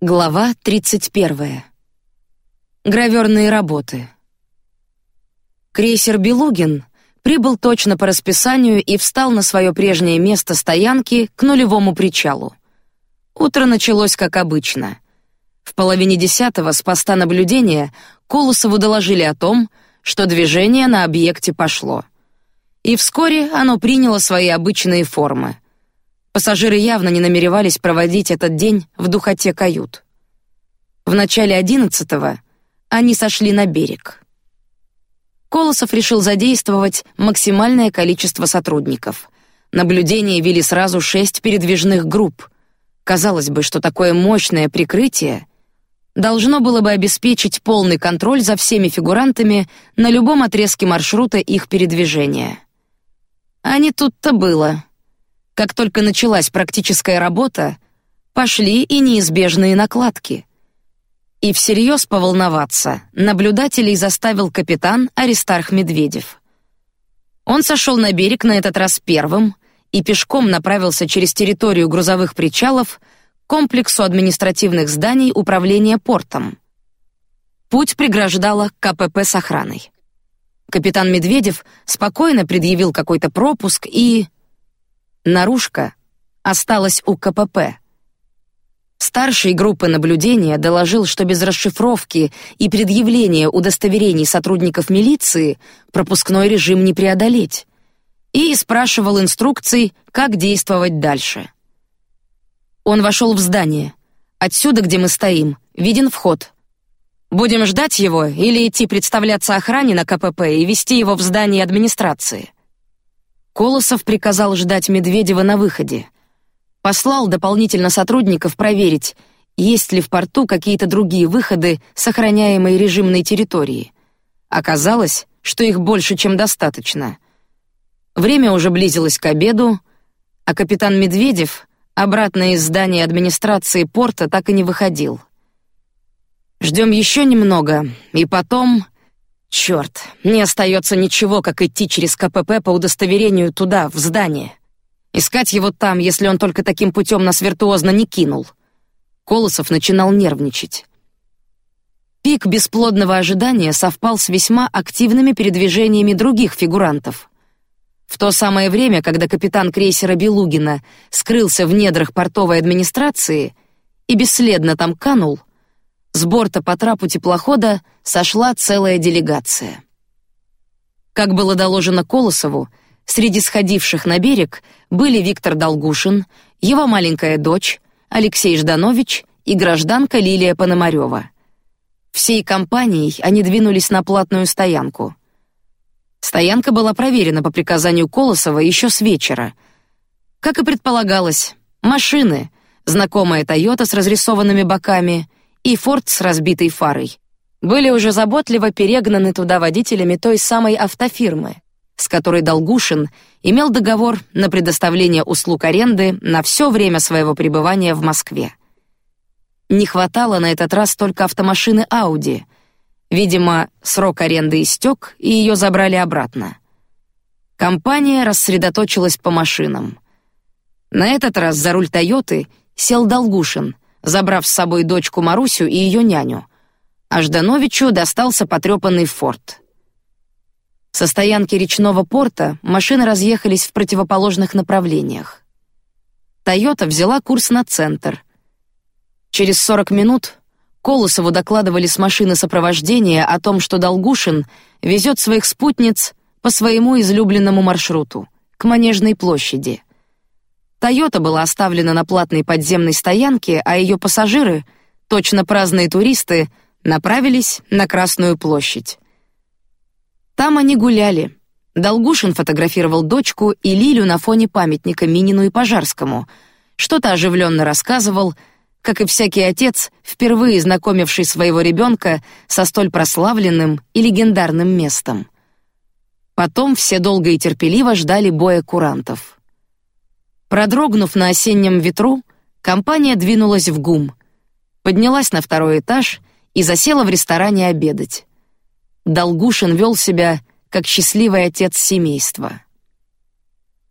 Глава 31. Граверные работы. Крейсер Белугин прибыл точно по расписанию и встал на свое прежнее место стоянки к нулевому причалу. Утро началось как обычно. В половине десятого с поста наблюдения Колосову доложили о том, что движение на объекте пошло. И вскоре оно приняло свои обычные формы — Пассажиры явно не намеревались проводить этот день в духоте кают. В начале одиннадцатого они сошли на берег. Колосов решил задействовать максимальное количество сотрудников. Наблюдение вели сразу шесть передвижных групп. Казалось бы, что такое мощное прикрытие должно было бы обеспечить полный контроль за всеми фигурантами на любом отрезке маршрута их передвижения. А не тут-то было. Как только началась практическая работа, пошли и неизбежные накладки. И всерьез поволноваться наблюдателей заставил капитан Аристарх Медведев. Он сошел на берег на этот раз первым и пешком направился через территорию грузовых причалов к комплексу административных зданий управления портом. Путь преграждала КПП с охраной. Капитан Медведев спокойно предъявил какой-то пропуск и Наружка осталась у КПП. Старший группы наблюдения доложил, что без расшифровки и предъявления удостоверений сотрудников милиции пропускной режим не преодолеть, и спрашивал инструкций, как действовать дальше. Он вошел в здание. Отсюда, где мы стоим, виден вход. Будем ждать его или идти представляться охране на КПП и вести его в здание администрации. Колосов приказал ждать Медведева на выходе. Послал дополнительно сотрудников проверить, есть ли в порту какие-то другие выходы с охраняемой режимной территории. Оказалось, что их больше, чем достаточно. Время уже близилось к обеду, а капитан Медведев обратно из здания администрации порта так и не выходил. Ждем еще немного, и потом Черт, не остается ничего, как идти через КПП по удостоверению туда, в здание. Искать его там, если он только таким путем нас виртуозно не кинул. Колосов начинал нервничать. Пик бесплодного ожидания совпал с весьма активными передвижениями других фигурантов. В то самое время, когда капитан крейсера Белугина скрылся в недрах портовой администрации и бесследно там канул, с борта по трапу теплохода сошла целая делегация. Как было доложено Колосову, среди сходивших на берег были Виктор Долгушин, его маленькая дочь, Алексей Жданович и гражданка Лилия Пономарева. Всей компанией они двинулись на платную стоянку. Стоянка была проверена по приказанию Колосова еще с вечера. Как и предполагалось, машины, знакомая Тойота с разрисованными боками и Форд с разбитой фарой были уже заботливо перегнаны туда водителями той самой автофирмы, с которой Долгушин имел договор на предоставление услуг аренды на все время своего пребывания в Москве. Не хватало на этот раз только автомашины Audi. Видимо, срок аренды истек, и ее забрали обратно. Компания рассредоточилась по машинам. На этот раз за руль Тойоты сел Долгушин — забрав с собой дочку Марусю и ее няню. А Ждановичу достался потрепанный форт. Со стоянки речного порта машины разъехались в противоположных направлениях. Тойота взяла курс на центр. Через 40 минут Колосову докладывали с машины сопровождения о том, что Долгушин везет своих спутниц по своему излюбленному маршруту к Манежной площади. Тойота была оставлена на платной подземной стоянке, а ее пассажиры, точно праздные туристы, направились на Красную площадь. Там они гуляли. Долгушин фотографировал дочку и Лилю на фоне памятника Минину и Пожарскому. Что-то оживленно рассказывал, как и всякий отец, впервые знакомивший своего ребенка со столь прославленным и легендарным местом. Потом все долго и терпеливо ждали боя курантов. Продрогнув на осеннем ветру, компания двинулась в ГУМ, поднялась на второй этаж и засела в ресторане обедать. Долгушин вел себя как счастливый отец семейства.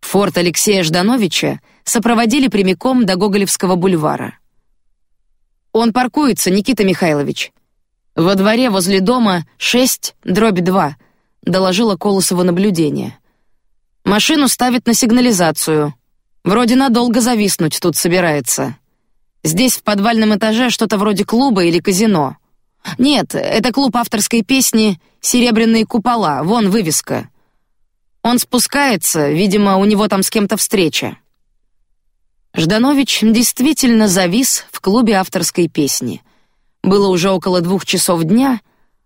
Форт Алексея Ждановича сопроводили прямиком до Гоголевского бульвара. Он паркуется, Никита Михайлович. Во дворе возле дома 6 дробь 2, доложила Колосова наблюдение. Машину ставит на сигнализацию. Вроде надолго зависнуть тут собирается. Здесь в подвальном этаже что-то вроде клуба или казино. Нет, это клуб авторской песни «Серебряные купола», вон вывеска. Он спускается, видимо, у него там с кем-то встреча. Жданович действительно завис в клубе авторской песни. Было уже около двух часов дня,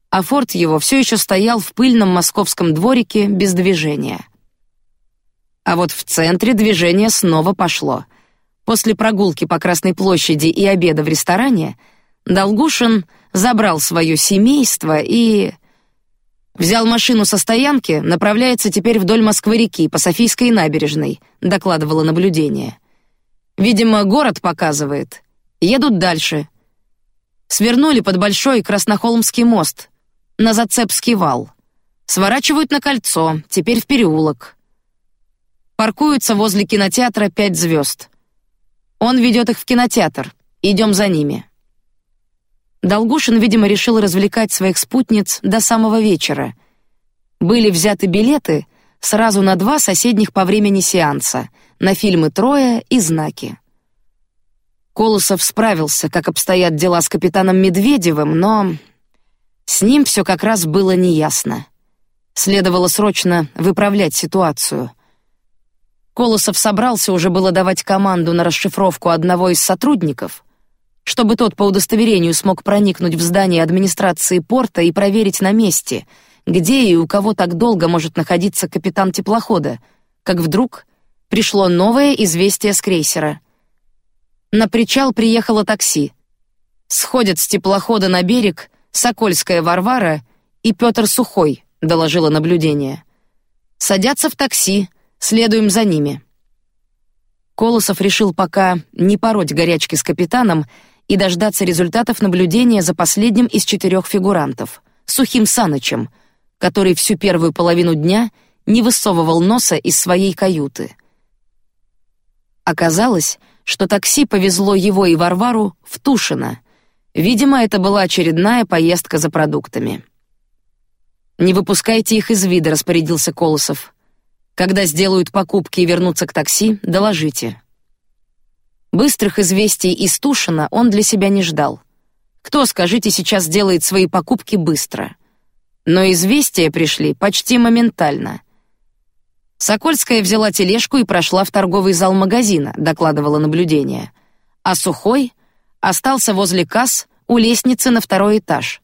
а форт его все еще стоял в пыльном московском дворике без движения. А вот в центре движение снова пошло. После прогулки по Красной площади и обеда в ресторане Долгушин забрал свое семейство и взял машину со стоянки, направляется теперь вдоль Москвы-реки по Софийской набережной, докладывало наблюдение. Видимо, город показывает. Едут дальше. Свернули под большой Краснохолмский мост на Зацепский вал. Сворачивают на кольцо, теперь в переулок. Паркуются возле кинотеатра «Пять звезд». Он ведет их в кинотеатр. Идем за ними. Долгушин, видимо, решил развлекать своих спутниц до самого вечера. Были взяты билеты сразу на два соседних по времени сеанса на фильмы Троя и Знаки. Колосов справился, как обстоят дела с капитаном Медведевым, но с ним все как раз было неясно. Следовало срочно выправлять ситуацию. Колосов собрался уже было давать команду на расшифровку одного из сотрудников, чтобы тот по удостоверению смог проникнуть в здание администрации порта и проверить на месте, где и у кого так долго может находиться капитан теплохода, как вдруг пришло новое известие с крейсера. На причал приехало такси. Сходят с теплохода на берег Сокольская Варвара и Петр Сухой, доложило наблюдение. Садятся в такси, следуем за ними. Колосов решил пока не пороть горячки с капитаном и дождаться результатов наблюдения за последним из четырех фигурантов, Сухим Санычем, который всю первую половину дня не высовывал носа из своей каюты. Оказалось, что такси повезло его и Варвару в Тушино. Видимо, это была очередная поездка за продуктами. Не выпускайте их из вида, распорядился Колосов. Когда сделают покупки и вернутся к такси, доложите. Быстрых известий из Тушина он для себя не ждал. Кто, скажите, сейчас делает свои покупки быстро? Но известия пришли почти моментально. Сокольская взяла тележку и прошла в торговый зал магазина, докладывала наблюдение. А Сухой остался возле касс у лестницы на второй этаж.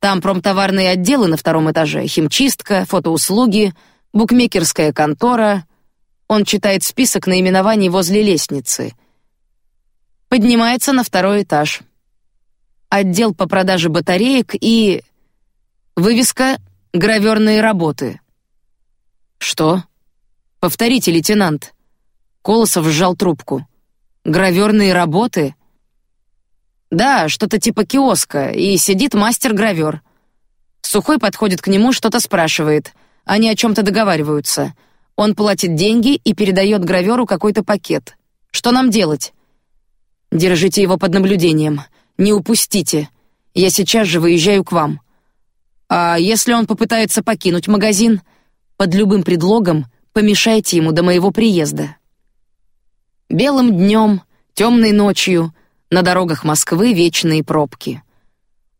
Там промтоварные отделы на втором этаже, химчистка, фотоуслуги, букмекерская контора. Он читает список наименований возле лестницы — поднимается на второй этаж. Отдел по продаже батареек и вывеска граверные работы. Что? Повторите, лейтенант. Колосов сжал трубку. Граверные работы? Да, что-то типа киоска, и сидит мастер-гравер. Сухой подходит к нему, что-то спрашивает. Они о чем-то договариваются. Он платит деньги и передает граверу какой-то пакет. Что нам делать? Держите его под наблюдением. Не упустите. Я сейчас же выезжаю к вам. А если он попытается покинуть магазин, под любым предлогом помешайте ему до моего приезда. Белым днем, темной ночью на дорогах Москвы вечные пробки.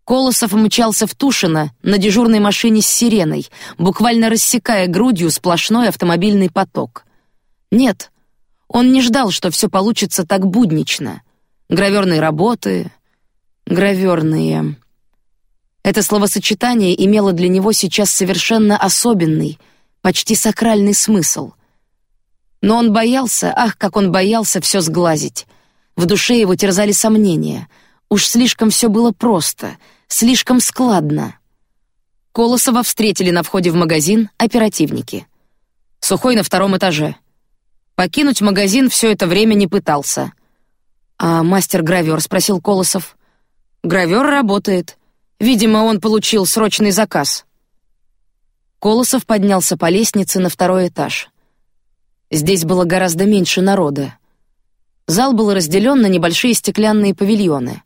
Колосов мчался в Тушино на дежурной машине с сиреной, буквально рассекая грудью сплошной автомобильный поток. Нет, он не ждал, что все получится так буднично граверные работы, граверные. Это словосочетание имело для него сейчас совершенно особенный, почти сакральный смысл. Но он боялся, ах, как он боялся все сглазить. В душе его терзали сомнения. Уж слишком все было просто, слишком складно. Колосова встретили на входе в магазин оперативники. Сухой на втором этаже. Покинуть магазин все это время не пытался — а мастер-гравер спросил Колосов. Гравер работает. Видимо, он получил срочный заказ. Колосов поднялся по лестнице на второй этаж. Здесь было гораздо меньше народа. Зал был разделен на небольшие стеклянные павильоны.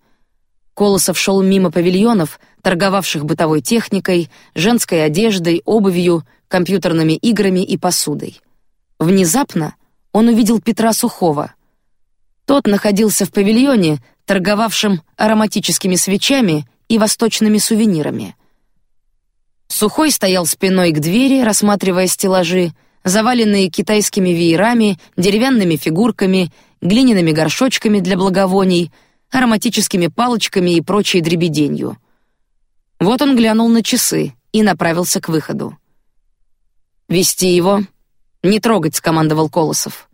Колосов шел мимо павильонов, торговавших бытовой техникой, женской одеждой, обувью, компьютерными играми и посудой. Внезапно он увидел Петра Сухого. Тот находился в павильоне, торговавшем ароматическими свечами и восточными сувенирами. Сухой стоял спиной к двери, рассматривая стеллажи, заваленные китайскими веерами, деревянными фигурками, глиняными горшочками для благовоний, ароматическими палочками и прочей дребеденью. Вот он глянул на часы и направился к выходу. Вести его, не трогать, скомандовал Колосов.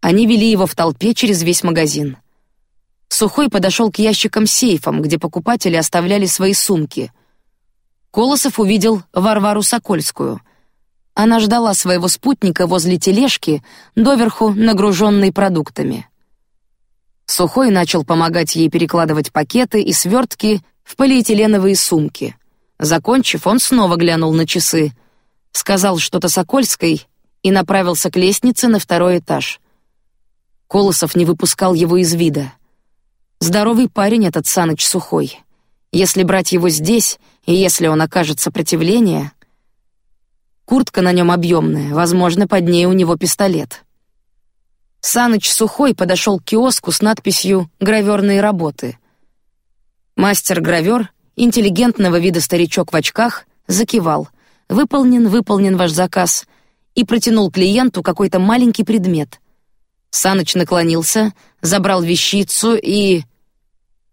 Они вели его в толпе через весь магазин. Сухой подошел к ящикам сейфам, где покупатели оставляли свои сумки. Колосов увидел Варвару Сокольскую. Она ждала своего спутника возле тележки, доверху нагруженной продуктами. Сухой начал помогать ей перекладывать пакеты и свертки в полиэтиленовые сумки. Закончив, он снова глянул на часы, сказал что-то Сокольской и направился к лестнице на второй этаж. Колосов не выпускал его из вида. Здоровый парень этот Саныч Сухой. Если брать его здесь, и если он окажет сопротивление, куртка на нем объемная, возможно, под ней у него пистолет. Саныч Сухой подошел к киоску с надписью «Граверные работы». Мастер-гравер, интеллигентного вида старичок в очках, закивал. «Выполнен, выполнен ваш заказ», и протянул клиенту какой-то маленький предмет. Саныч наклонился, забрал вещицу и...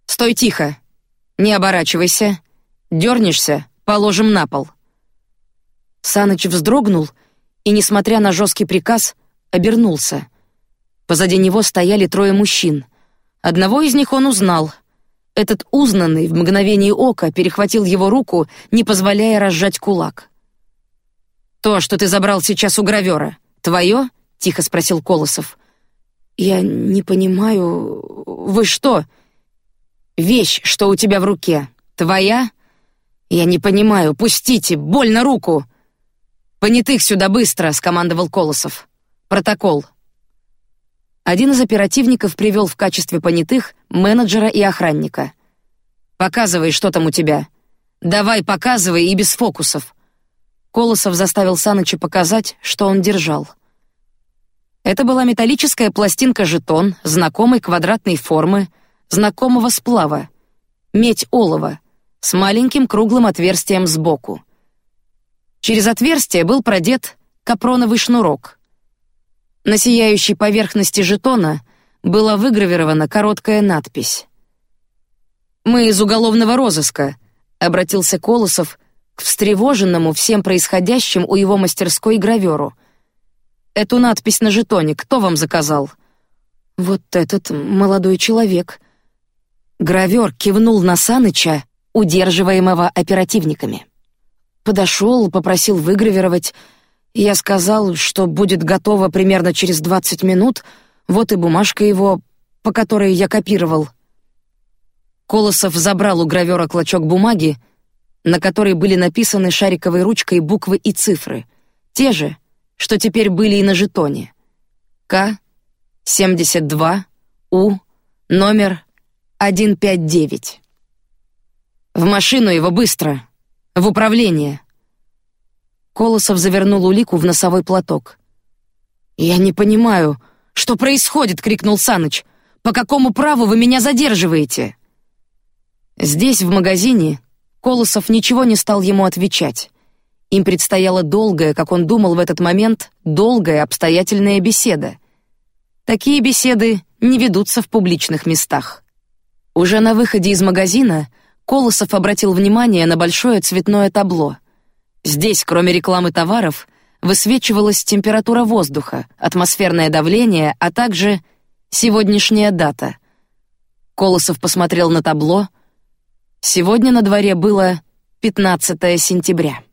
«Стой тихо! Не оборачивайся! Дернешься, положим на пол!» Саныч вздрогнул и, несмотря на жесткий приказ, обернулся. Позади него стояли трое мужчин. Одного из них он узнал. Этот узнанный в мгновение ока перехватил его руку, не позволяя разжать кулак. То, что ты забрал сейчас у гравера, твое? Тихо спросил Колосов. Я не понимаю. Вы что? Вещь, что у тебя в руке, твоя? Я не понимаю. Пустите, больно руку. Понятых сюда быстро, скомандовал Колосов. Протокол. Один из оперативников привел в качестве понятых менеджера и охранника. Показывай, что там у тебя. Давай, показывай и без фокусов. Колосов заставил Саныча показать, что он держал. Это была металлическая пластинка-жетон знакомой квадратной формы, знакомого сплава, медь олова, с маленьким круглым отверстием сбоку. Через отверстие был продет капроновый шнурок. На сияющей поверхности жетона была выгравирована короткая надпись. «Мы из уголовного розыска», — обратился Колосов к встревоженному всем происходящим у его мастерской граверу. Эту надпись на жетоне кто вам заказал? Вот этот молодой человек. Гравер кивнул на Саныча, удерживаемого оперативниками. Подошел, попросил выгравировать. Я сказал, что будет готово примерно через двадцать минут. Вот и бумажка его, по которой я копировал. Колосов забрал у гравера клочок бумаги, на которой были написаны шариковой ручкой буквы и цифры, те же, что теперь были и на жетоне. К 72 У номер 159. В машину его быстро, в управление. Колосов завернул улику в носовой платок. Я не понимаю, что происходит, крикнул Саныч. По какому праву вы меня задерживаете? Здесь в магазине Колосов ничего не стал ему отвечать. Им предстояла долгая, как он думал в этот момент, долгая обстоятельная беседа. Такие беседы не ведутся в публичных местах. Уже на выходе из магазина Колосов обратил внимание на большое цветное табло. Здесь, кроме рекламы товаров, высвечивалась температура воздуха, атмосферное давление, а также сегодняшняя дата. Колосов посмотрел на табло. Сегодня на дворе было 15 сентября.